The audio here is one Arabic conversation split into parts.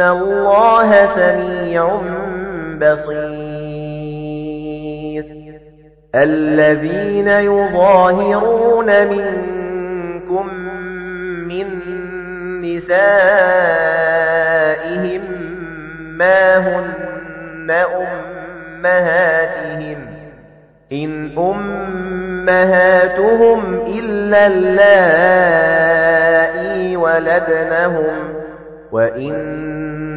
اللَّهَ سَمِيعٌ بَصِيرٌ الَّذِينَ يُظَاهِرُونَ مِنكُم مِّن نِّسَائِهِم مَّا هُنَّ أُمَّهَاتِهِمْ إِنْ أُمَّهَاتُهُمْ إِلَّا اللَّائِي وَلَدْنَهُمْ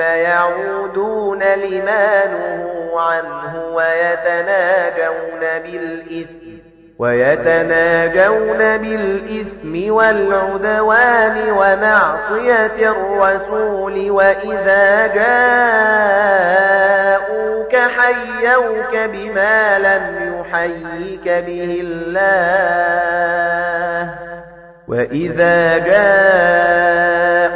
يَعُودُونَ لِمَا نُهُوا عَنْهُ وَيَتَنَاجَوْنَ بِالْإِثْمِ وَيَتَنَاجَوْنَ بِالْإِثْمِ وَالْعُدْوَانِ وَمَعْصِيَةِ الرَّسُولِ وَإِذَا جَاءُوكَ حَيَّوْكَ بِمَا لَمْ يُحَيِّكَ بِهِ اللَّهُ وَإِذَا جَاءُوكَ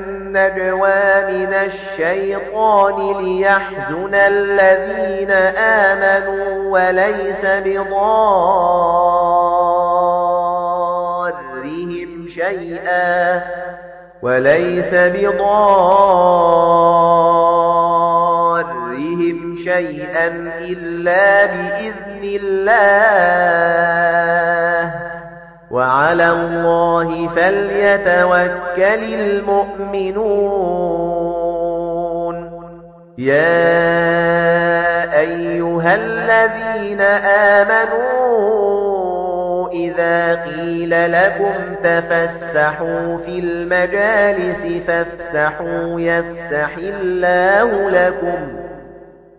النجوى من الشيطان ليحزن الذين آمنوا وليس بضارهم شيئا وليس بضارهم شيئا إلا بإذن الله وعلى الله فليتوكل المؤمنون. يا أيها الذين آمنوا إذا قيل لكم تفسحوا في المجالس فافسحوا يفسح الله لكم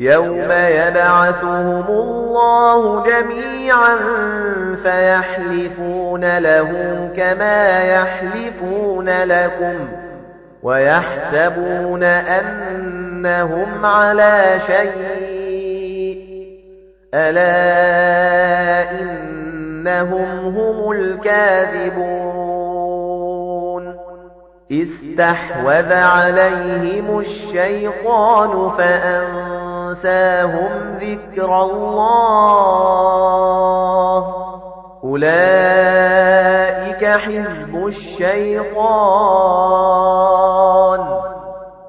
يَوْمَ يَبْعَثُهُمُ اللَّهُ جَمِيعًا فَيَحْلِفُونَ لَهُ كَمَا يَحْلِفُونَ لَكُمْ وَيَحْسَبُونَ أَنَّهُمْ عَلَى شَيْءٍ أَلَا إِنَّهُمْ هُمُ الْكَاذِبُونَ استحوذ عليهم الشيطان فأنساهم ذكر الله. أولئك حزب الشيطان.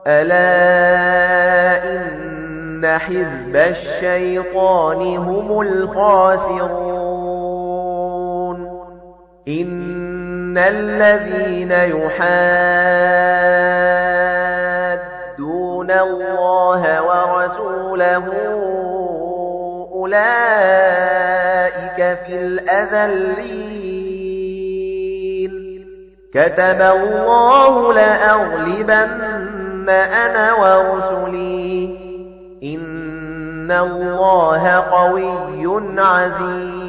ألا إن حزب الشيطان هم الخاسرون. إن الذين يحادون الله ورسوله أولئك في الأذلين كتب الله لأغلبن أنا ورسلي إن الله قوي عزيز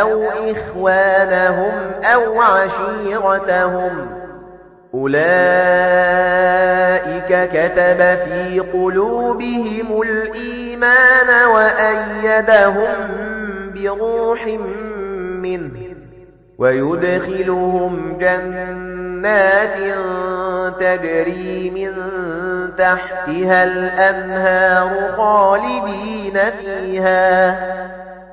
أو إخوانهم أو عشيرتهم أولئك كتب في قلوبهم الإيمان وأيدهم بروح منه ويدخلهم جنات تجري من تحتها الأنهار خالدين فيها